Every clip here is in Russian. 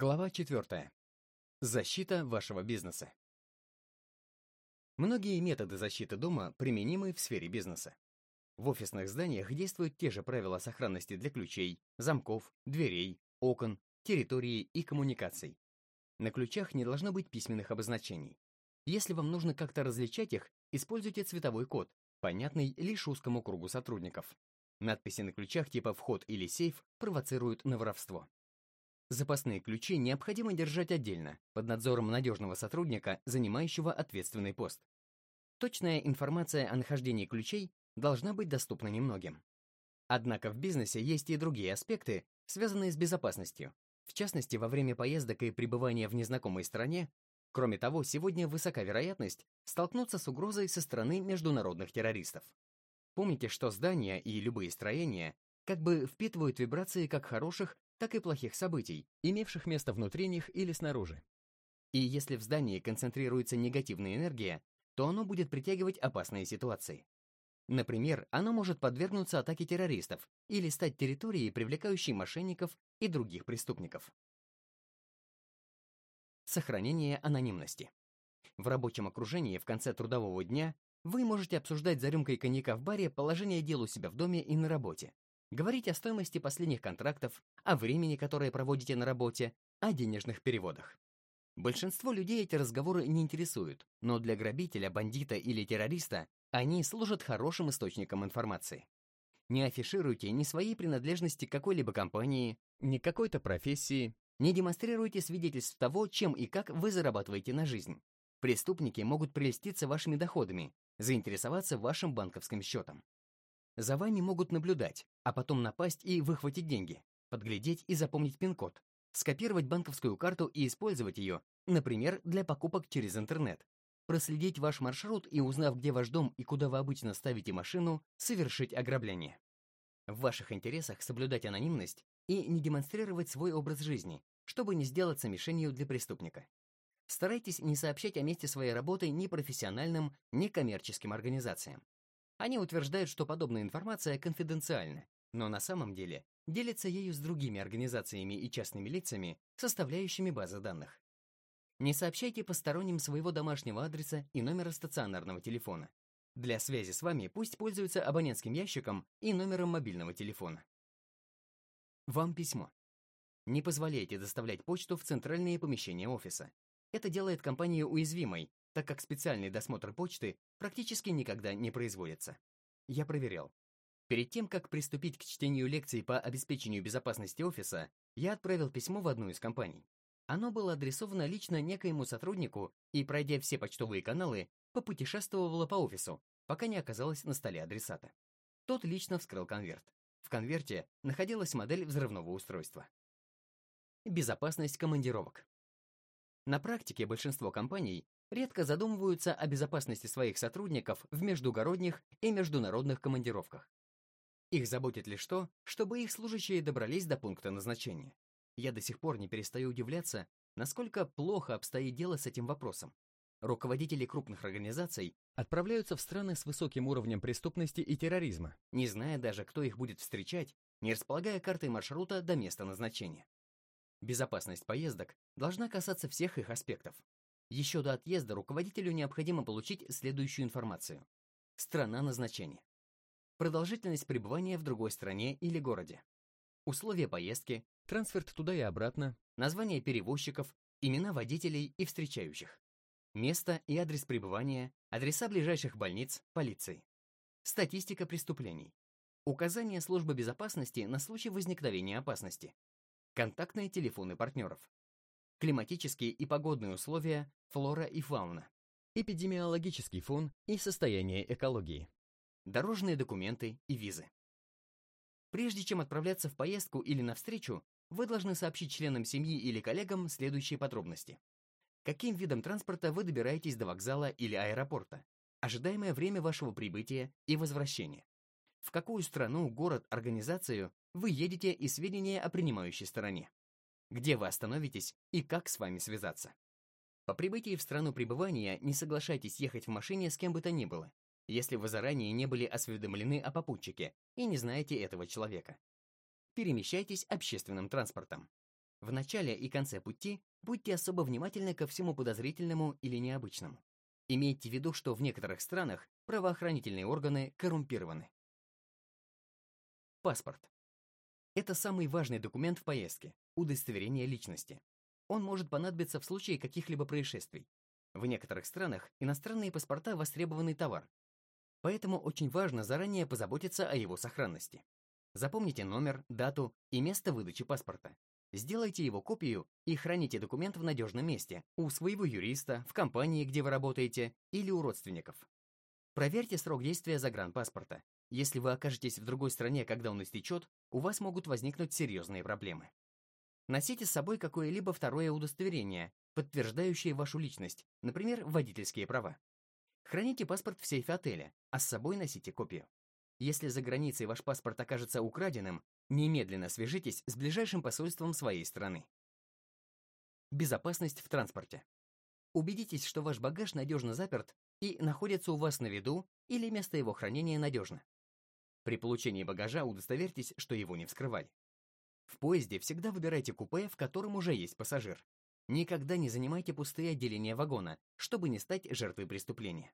Глава 4. Защита вашего бизнеса. Многие методы защиты дома применимы в сфере бизнеса. В офисных зданиях действуют те же правила сохранности для ключей, замков, дверей, окон, территории и коммуникаций. На ключах не должно быть письменных обозначений. Если вам нужно как-то различать их, используйте цветовой код, понятный лишь узкому кругу сотрудников. Надписи на ключах типа «вход» или «сейф» провоцируют на воровство. Запасные ключи необходимо держать отдельно, под надзором надежного сотрудника, занимающего ответственный пост. Точная информация о нахождении ключей должна быть доступна немногим. Однако в бизнесе есть и другие аспекты, связанные с безопасностью. В частности, во время поездок и пребывания в незнакомой стране, кроме того, сегодня высока вероятность столкнуться с угрозой со стороны международных террористов. Помните, что здания и любые строения как бы впитывают вибрации как хороших, так и плохих событий, имевших место внутри них или снаружи. И если в здании концентрируется негативная энергия, то оно будет притягивать опасные ситуации. Например, оно может подвергнуться атаке террористов или стать территорией, привлекающей мошенников и других преступников. Сохранение анонимности. В рабочем окружении в конце трудового дня вы можете обсуждать за рюмкой коньяка в баре положение дел у себя в доме и на работе, говорить о стоимости последних контрактов, о времени, которое проводите на работе, о денежных переводах. Большинство людей эти разговоры не интересуют, но для грабителя, бандита или террориста они служат хорошим источником информации. Не афишируйте ни своей принадлежности к какой-либо компании, ни какой-то профессии, не демонстрируйте свидетельств того, чем и как вы зарабатываете на жизнь. Преступники могут прелеститься вашими доходами, заинтересоваться вашим банковским счетом. За вами могут наблюдать, а потом напасть и выхватить деньги, подглядеть и запомнить пин-код, скопировать банковскую карту и использовать ее, например, для покупок через интернет, проследить ваш маршрут и, узнав, где ваш дом и куда вы обычно ставите машину, совершить ограбление. В ваших интересах соблюдать анонимность и не демонстрировать свой образ жизни, чтобы не сделаться мишенью для преступника. Старайтесь не сообщать о месте своей работы ни профессиональным, ни коммерческим организациям. Они утверждают, что подобная информация конфиденциальна, но на самом деле делятся ею с другими организациями и частными лицами, составляющими базы данных. Не сообщайте посторонним своего домашнего адреса и номера стационарного телефона. Для связи с вами пусть пользуются абонентским ящиком и номером мобильного телефона. Вам письмо. Не позволяйте доставлять почту в центральные помещения офиса. Это делает компанию уязвимой, так как специальный досмотр почты практически никогда не производится. Я проверял. Перед тем, как приступить к чтению лекций по обеспечению безопасности офиса, я отправил письмо в одну из компаний. Оно было адресовано лично некоему сотруднику и, пройдя все почтовые каналы, попутешествовало по офису, пока не оказалось на столе адресата. Тот лично вскрыл конверт. В конверте находилась модель взрывного устройства. Безопасность командировок. На практике большинство компаний редко задумываются о безопасности своих сотрудников в междугородних и международных командировках. Их заботит лишь то, чтобы их служащие добрались до пункта назначения. Я до сих пор не перестаю удивляться, насколько плохо обстоит дело с этим вопросом. Руководители крупных организаций отправляются в страны с высоким уровнем преступности и терроризма, не зная даже, кто их будет встречать, не располагая картой маршрута до места назначения. Безопасность поездок должна касаться всех их аспектов, еще до отъезда руководителю необходимо получить следующую информацию. Страна назначения. Продолжительность пребывания в другой стране или городе. Условия поездки, трансфер туда и обратно, название перевозчиков, имена водителей и встречающих. Место и адрес пребывания, адреса ближайших больниц, полиции. Статистика преступлений. Указание службы безопасности на случай возникновения опасности. Контактные телефоны партнеров климатические и погодные условия, флора и фауна, эпидемиологический фон и состояние экологии, дорожные документы и визы. Прежде чем отправляться в поездку или на встречу, вы должны сообщить членам семьи или коллегам следующие подробности. Каким видом транспорта вы добираетесь до вокзала или аэропорта? Ожидаемое время вашего прибытия и возвращения. В какую страну, город, организацию вы едете и сведения о принимающей стороне где вы остановитесь и как с вами связаться. По прибытии в страну пребывания не соглашайтесь ехать в машине с кем бы то ни было, если вы заранее не были осведомлены о попутчике и не знаете этого человека. Перемещайтесь общественным транспортом. В начале и конце пути будьте особо внимательны ко всему подозрительному или необычному. Имейте в виду, что в некоторых странах правоохранительные органы коррумпированы. Паспорт. Это самый важный документ в поездке – удостоверение личности. Он может понадобиться в случае каких-либо происшествий. В некоторых странах иностранные паспорта – востребованный товар. Поэтому очень важно заранее позаботиться о его сохранности. Запомните номер, дату и место выдачи паспорта. Сделайте его копию и храните документ в надежном месте, у своего юриста, в компании, где вы работаете, или у родственников. Проверьте срок действия загранпаспорта. Если вы окажетесь в другой стране, когда он истечет, у вас могут возникнуть серьезные проблемы. Носите с собой какое-либо второе удостоверение, подтверждающее вашу личность, например, водительские права. Храните паспорт в сейфе отеля, а с собой носите копию. Если за границей ваш паспорт окажется украденным, немедленно свяжитесь с ближайшим посольством своей страны. Безопасность в транспорте. Убедитесь, что ваш багаж надежно заперт и находится у вас на виду или место его хранения надежно. При получении багажа удостоверьтесь, что его не вскрывали. В поезде всегда выбирайте купе, в котором уже есть пассажир. Никогда не занимайте пустые отделения вагона, чтобы не стать жертвой преступления.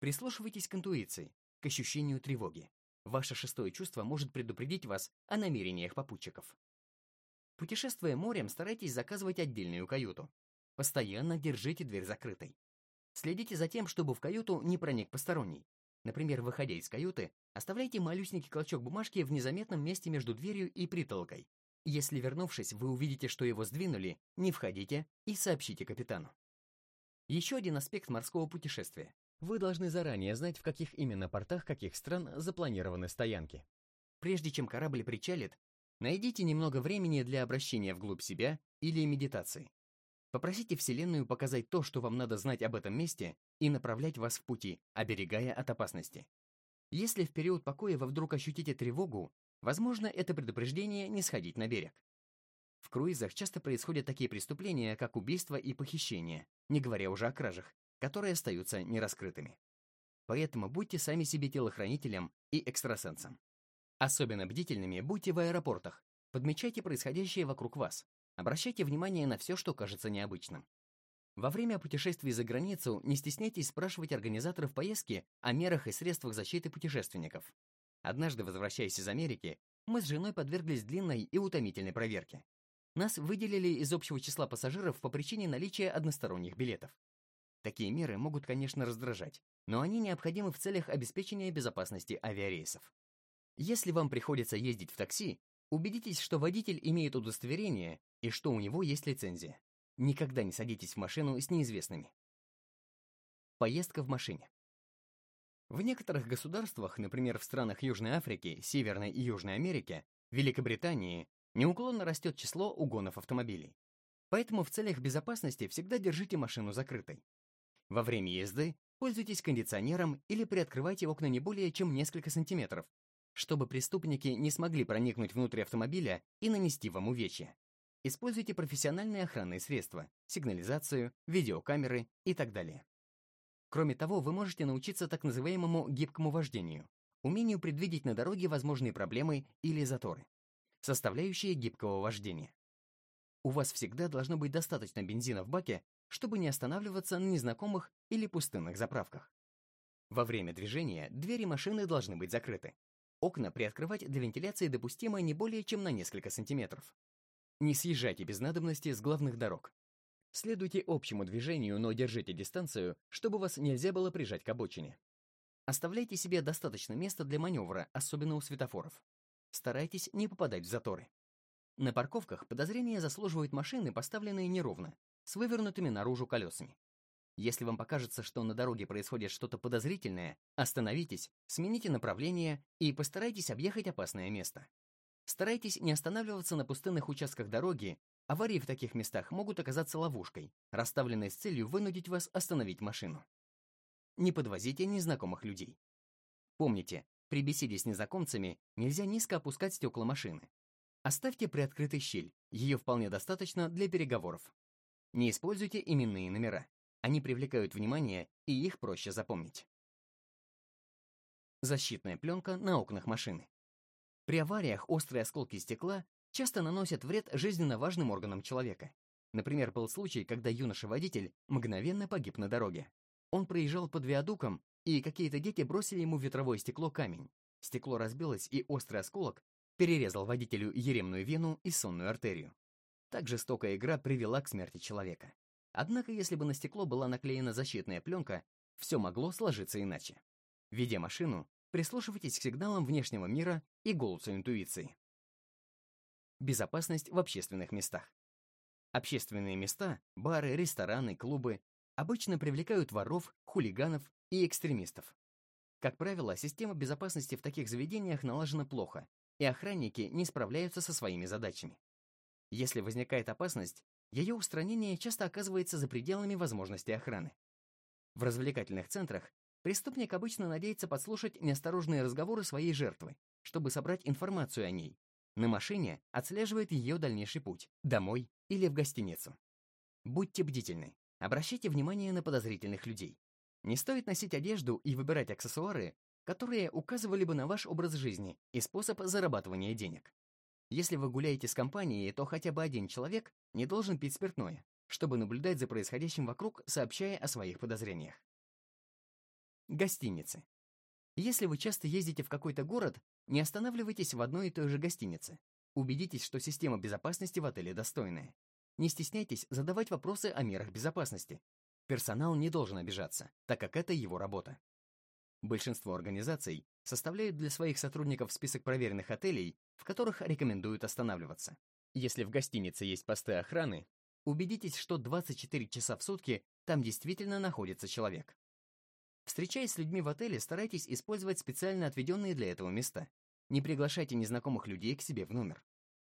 Прислушивайтесь к интуиции, к ощущению тревоги. Ваше шестое чувство может предупредить вас о намерениях попутчиков. Путешествуя морем, старайтесь заказывать отдельную каюту. Постоянно держите дверь закрытой. Следите за тем, чтобы в каюту не проник посторонний. Например, выходя из каюты, оставляйте малюсенький клочок бумажки в незаметном месте между дверью и притолкой. Если, вернувшись, вы увидите, что его сдвинули, не входите и сообщите капитану. Еще один аспект морского путешествия. Вы должны заранее знать, в каких именно портах каких стран запланированы стоянки. Прежде чем корабль причалит, найдите немного времени для обращения вглубь себя или медитации. Попросите Вселенную показать то, что вам надо знать об этом месте, и направлять вас в пути, оберегая от опасности. Если в период покоя вы вдруг ощутите тревогу, возможно, это предупреждение не сходить на берег. В круизах часто происходят такие преступления, как убийство и похищение, не говоря уже о кражах, которые остаются нераскрытыми. Поэтому будьте сами себе телохранителем и экстрасенсом. Особенно бдительными будьте в аэропортах, подмечайте происходящее вокруг вас, обращайте внимание на все, что кажется необычным. Во время путешествий за границу не стесняйтесь спрашивать организаторов поездки о мерах и средствах защиты путешественников. Однажды, возвращаясь из Америки, мы с женой подверглись длинной и утомительной проверке. Нас выделили из общего числа пассажиров по причине наличия односторонних билетов. Такие меры могут, конечно, раздражать, но они необходимы в целях обеспечения безопасности авиарейсов. Если вам приходится ездить в такси, убедитесь, что водитель имеет удостоверение и что у него есть лицензия. Никогда не садитесь в машину с неизвестными. Поездка в машине. В некоторых государствах, например, в странах Южной Африки, Северной и Южной Америки, Великобритании, неуклонно растет число угонов автомобилей. Поэтому в целях безопасности всегда держите машину закрытой. Во время езды пользуйтесь кондиционером или приоткрывайте окна не более чем несколько сантиметров, чтобы преступники не смогли проникнуть внутрь автомобиля и нанести вам увечья. Используйте профессиональные охранные средства, сигнализацию, видеокамеры и так далее. Кроме того, вы можете научиться так называемому гибкому вождению, умению предвидеть на дороге возможные проблемы или заторы, составляющие гибкого вождения. У вас всегда должно быть достаточно бензина в баке, чтобы не останавливаться на незнакомых или пустынных заправках. Во время движения двери машины должны быть закрыты. Окна приоткрывать для вентиляции допустимо не более чем на несколько сантиметров. Не съезжайте без надобности с главных дорог. Следуйте общему движению, но держите дистанцию, чтобы вас нельзя было прижать к обочине. Оставляйте себе достаточно места для маневра, особенно у светофоров. Старайтесь не попадать в заторы. На парковках подозрения заслуживают машины, поставленные неровно, с вывернутыми наружу колесами. Если вам покажется, что на дороге происходит что-то подозрительное, остановитесь, смените направление и постарайтесь объехать опасное место. Старайтесь не останавливаться на пустынных участках дороги, аварии в таких местах могут оказаться ловушкой, расставленной с целью вынудить вас остановить машину. Не подвозите незнакомых людей. Помните, при беседе с незнакомцами нельзя низко опускать стекла машины. Оставьте приоткрытой щель, ее вполне достаточно для переговоров. Не используйте именные номера. Они привлекают внимание, и их проще запомнить. Защитная пленка на окнах машины. При авариях острые осколки стекла часто наносят вред жизненно важным органам человека. Например, был случай, когда юноша-водитель мгновенно погиб на дороге. Он проезжал под виадуком, и какие-то дети бросили ему в ветровое стекло камень. Стекло разбилось, и острый осколок перерезал водителю еремную вену и сонную артерию. Так жестокая игра привела к смерти человека. Однако, если бы на стекло была наклеена защитная пленка, все могло сложиться иначе. Ведя машину, прислушивайтесь к сигналам внешнего мира и голосу интуиции. Безопасность в общественных местах. Общественные места, бары, рестораны, клубы обычно привлекают воров, хулиганов и экстремистов. Как правило, система безопасности в таких заведениях налажена плохо, и охранники не справляются со своими задачами. Если возникает опасность, ее устранение часто оказывается за пределами возможностей охраны. В развлекательных центрах преступник обычно надеется подслушать неосторожные разговоры своей жертвы, чтобы собрать информацию о ней. На машине отслеживает ее дальнейший путь – домой или в гостиницу. Будьте бдительны, обращайте внимание на подозрительных людей. Не стоит носить одежду и выбирать аксессуары, которые указывали бы на ваш образ жизни и способ зарабатывания денег. Если вы гуляете с компанией, то хотя бы один человек не должен пить спиртное, чтобы наблюдать за происходящим вокруг, сообщая о своих подозрениях. Гостиницы. Если вы часто ездите в какой-то город, не останавливайтесь в одной и той же гостинице. Убедитесь, что система безопасности в отеле достойная. Не стесняйтесь задавать вопросы о мерах безопасности. Персонал не должен обижаться, так как это его работа. Большинство организаций составляют для своих сотрудников список проверенных отелей, в которых рекомендуют останавливаться. Если в гостинице есть посты охраны, убедитесь, что 24 часа в сутки там действительно находится человек. Встречаясь с людьми в отеле, старайтесь использовать специально отведенные для этого места. Не приглашайте незнакомых людей к себе в номер.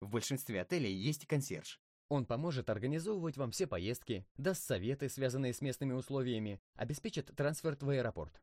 В большинстве отелей есть консьерж. Он поможет организовывать вам все поездки, даст советы, связанные с местными условиями, обеспечит трансфер в аэропорт.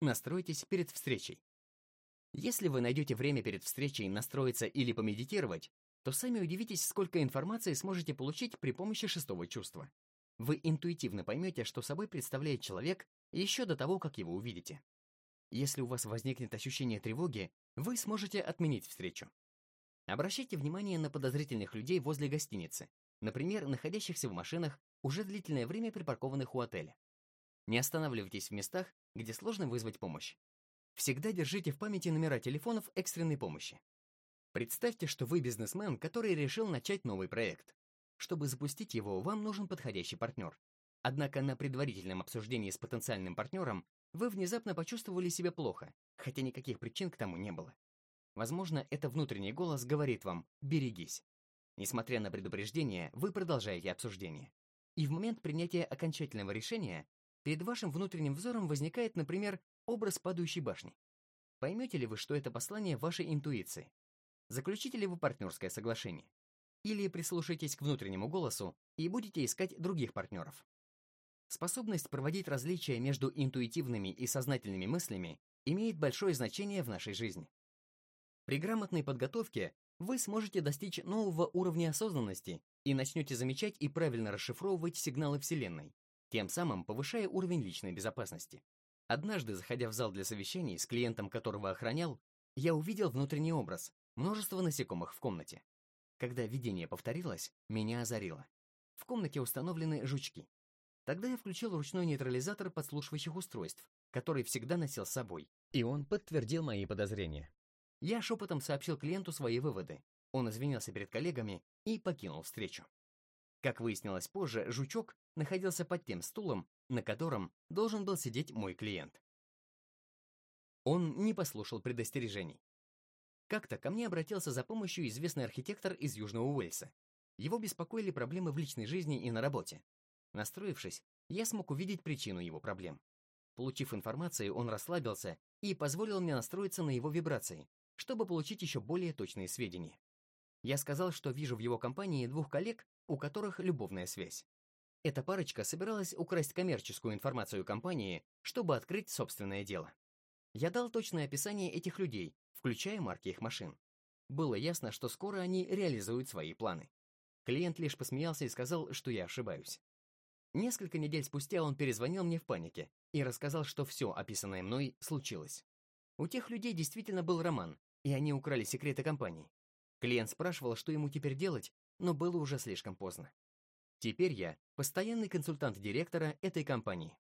Настройтесь перед встречей. Если вы найдете время перед встречей настроиться или помедитировать, то сами удивитесь, сколько информации сможете получить при помощи шестого чувства. Вы интуитивно поймете, что собой представляет человек еще до того, как его увидите. Если у вас возникнет ощущение тревоги, вы сможете отменить встречу. Обращайте внимание на подозрительных людей возле гостиницы, например, находящихся в машинах, уже длительное время припаркованных у отеля. Не останавливайтесь в местах, где сложно вызвать помощь. Всегда держите в памяти номера телефонов экстренной помощи. Представьте, что вы бизнесмен, который решил начать новый проект. Чтобы запустить его, вам нужен подходящий партнер. Однако на предварительном обсуждении с потенциальным партнером вы внезапно почувствовали себя плохо, хотя никаких причин к тому не было. Возможно, это внутренний голос говорит вам «берегись». Несмотря на предупреждение, вы продолжаете обсуждение. И в момент принятия окончательного решения Перед вашим внутренним взором возникает, например, образ падающей башни. Поймете ли вы, что это послание вашей интуиции? Заключите ли вы партнерское соглашение? Или прислушайтесь к внутреннему голосу и будете искать других партнеров? Способность проводить различия между интуитивными и сознательными мыслями имеет большое значение в нашей жизни. При грамотной подготовке вы сможете достичь нового уровня осознанности и начнете замечать и правильно расшифровывать сигналы Вселенной, тем самым повышая уровень личной безопасности. Однажды, заходя в зал для совещаний с клиентом, которого охранял, я увидел внутренний образ, множество насекомых в комнате. Когда видение повторилось, меня озарило. В комнате установлены жучки. Тогда я включил ручной нейтрализатор подслушивающих устройств, который всегда носил с собой, и он подтвердил мои подозрения. Я шепотом сообщил клиенту свои выводы. Он извинился перед коллегами и покинул встречу. Как выяснилось позже, жучок находился под тем стулом, на котором должен был сидеть мой клиент. Он не послушал предостережений. Как-то ко мне обратился за помощью известный архитектор из Южного Уэльса. Его беспокоили проблемы в личной жизни и на работе. Настроившись, я смог увидеть причину его проблем. Получив информацию, он расслабился и позволил мне настроиться на его вибрации, чтобы получить еще более точные сведения. Я сказал, что вижу в его компании двух коллег, у которых любовная связь. Эта парочка собиралась украсть коммерческую информацию компании, чтобы открыть собственное дело. Я дал точное описание этих людей, включая марки их машин. Было ясно, что скоро они реализуют свои планы. Клиент лишь посмеялся и сказал, что я ошибаюсь. Несколько недель спустя он перезвонил мне в панике и рассказал, что все, описанное мной, случилось. У тех людей действительно был роман, и они украли секреты компании. Клиент спрашивал, что ему теперь делать, но было уже слишком поздно. Теперь я постоянный консультант директора этой компании.